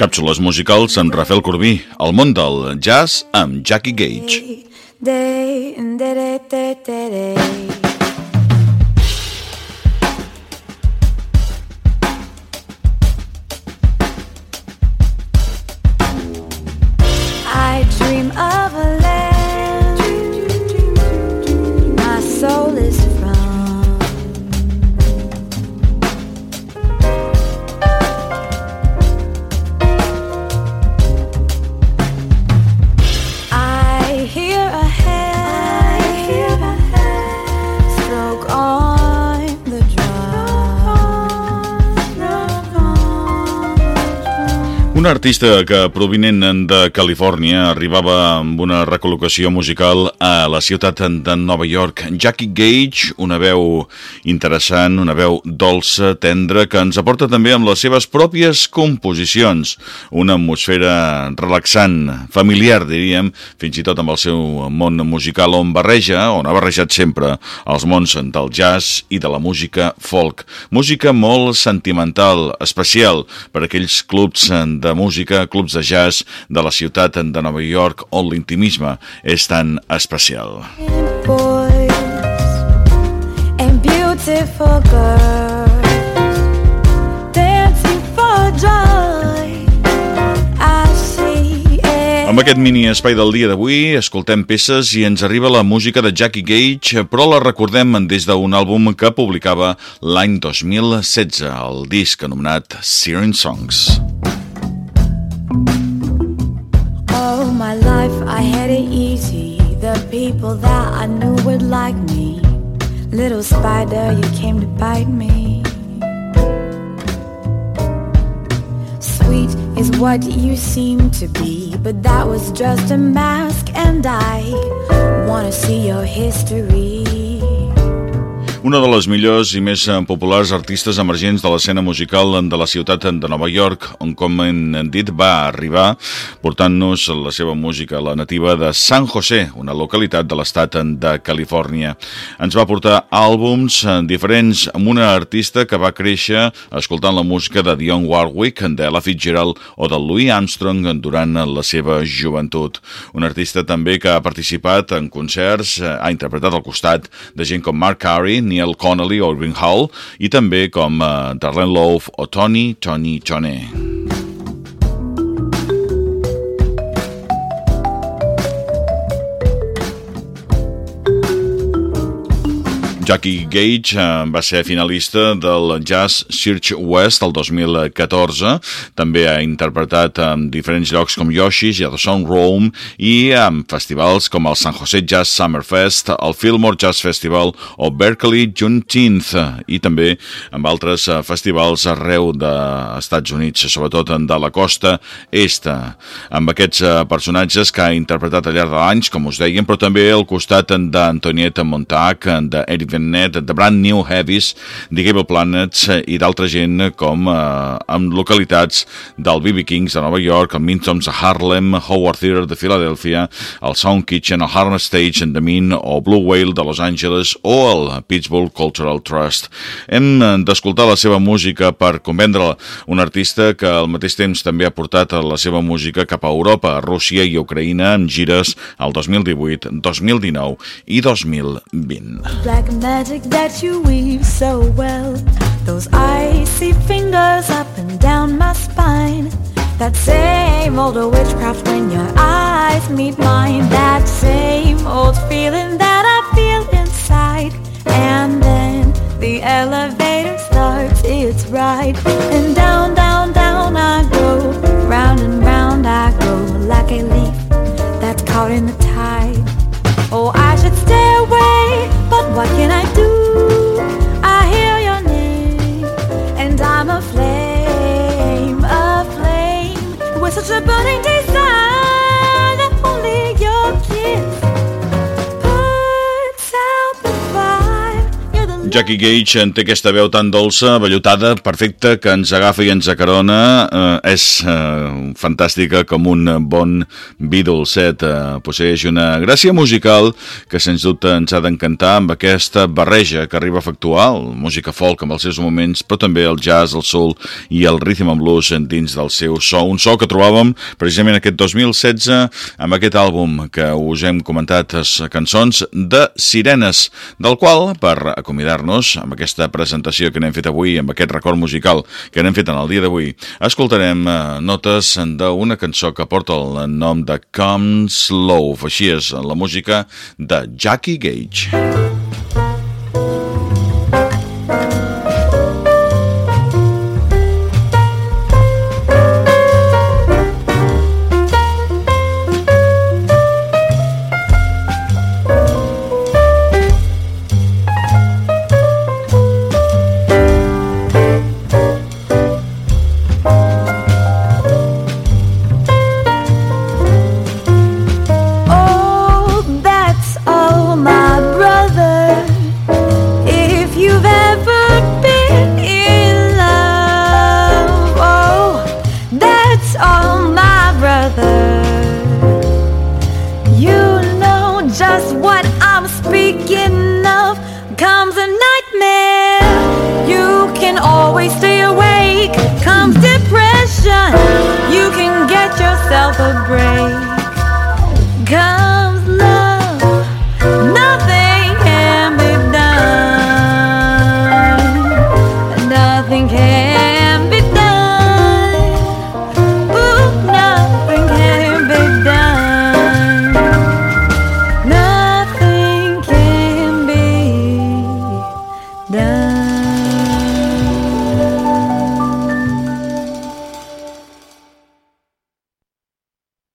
Càpsules musicals amb Rafael Corbí, el món del jazz amb Jackie Gage. Un artista que provinent de Califòrnia arribava amb una recol·locació musical a la ciutat de Nova York. Jackie Gage, una veu interessant, una veu dolça, tendra, que ens aporta també amb les seves pròpies composicions. Una atmosfera relaxant, familiar, diríem, fins i tot amb el seu món musical on barreja, on ha barrejat sempre els mons del jazz i de la música folk. Música molt sentimental, especial per aquells clubs de de música, clubs de jazz de la ciutat de Nova York on l'intimisme és tan especial. and beautiful girls dancing for joy amb aquest mini espai del dia d'avui escoltem peces i ens arriba la música de Jackie Gage, però la recordem des d'un àlbum que publicava l'any 2016, el disc anomenat Siren Songs. All The people that I knew would like me. Little spider, you came to bite me. Sweet is what you seem to be, but that was just a mask, and I wanna see your history. Una de les millors i més eh, populars artistes emergents de l'escena musical de la ciutat de Nova York, on, com hem dit, va arribar portant-nos la seva música, la nativa de San José, una localitat de l'estat de Califòrnia. Ens va portar àlbums eh, diferents amb una artista que va créixer escoltant la música de Dionne Warwick, de Ella Fitzgerald o de Louis Armstrong durant la seva joventut. Un artista també que ha participat en concerts, eh, ha interpretat al costat de gent com Mark Carey, Connolly o Irving Hall i també com uh, Darlene Love o Tony Tony Tony. Jackie Gage eh, va ser finalista del Jazz Search West el 2014. També ha interpretat en diferents llocs com Yoshi's i The Sound Room i en festivals com el San Jose Jazz Summer Fest, el Fillmore Jazz Festival o Berkeley Juneteenth i també amb altres eh, festivals arreu dels Estats Units, sobretot de la costa est. Amb aquests eh, personatges que ha interpretat al llarg de l'anys, com us deien, però també al costat d'Antonieta Montac, d'Eric Net, The Brand New Heavies, The Gable Planets eh, i d'altra gent com eh, amb localitats del B.B. Kings de Nova York, el Mintoms a Harlem, Howard Theater de Filadèlfia, el Sound Kitchen, el Harlem Stage en The o Blue Whale de Los Angeles o el Pittsburgh Cultural Trust. Hem eh, d'escoltar la seva música per convendre un artista que al mateix temps també ha portat la seva música cap a Europa, Rússia i Ucraïna en gires al 2018, 2019 i 2020. Black magic that you weave so well. Those icy fingers up and down my spine. That same old witchcraft when your eyes meet mine. That same old feeling that I feel inside. And then the elevator starts its ride. And Jackie Gage té aquesta veu tan dolça, vellutada, perfecta, que ens agafa i ens acarona. Eh, és eh, fantàstica com un bon vi dolcet. Eh, posseix una gràcia musical que sens dubte ens ha d'encantar amb aquesta barreja que arriba a efectuar, música folk amb els seus moments, però també el jazz, el soul i el rhythm and blues dins del seu so. Un so que trobàvem precisament aquest 2016 amb aquest àlbum que us hem comentat, les cançons de Sirenes, del qual, per acomiadar-nos amb aquesta presentació que n'hem fet avui, amb aquest record musical que n'hem fet en el dia d'avui, escoltarem eh, notes d'una cançó que porta el nom de Come Slow, així és la música de Jackie Gage.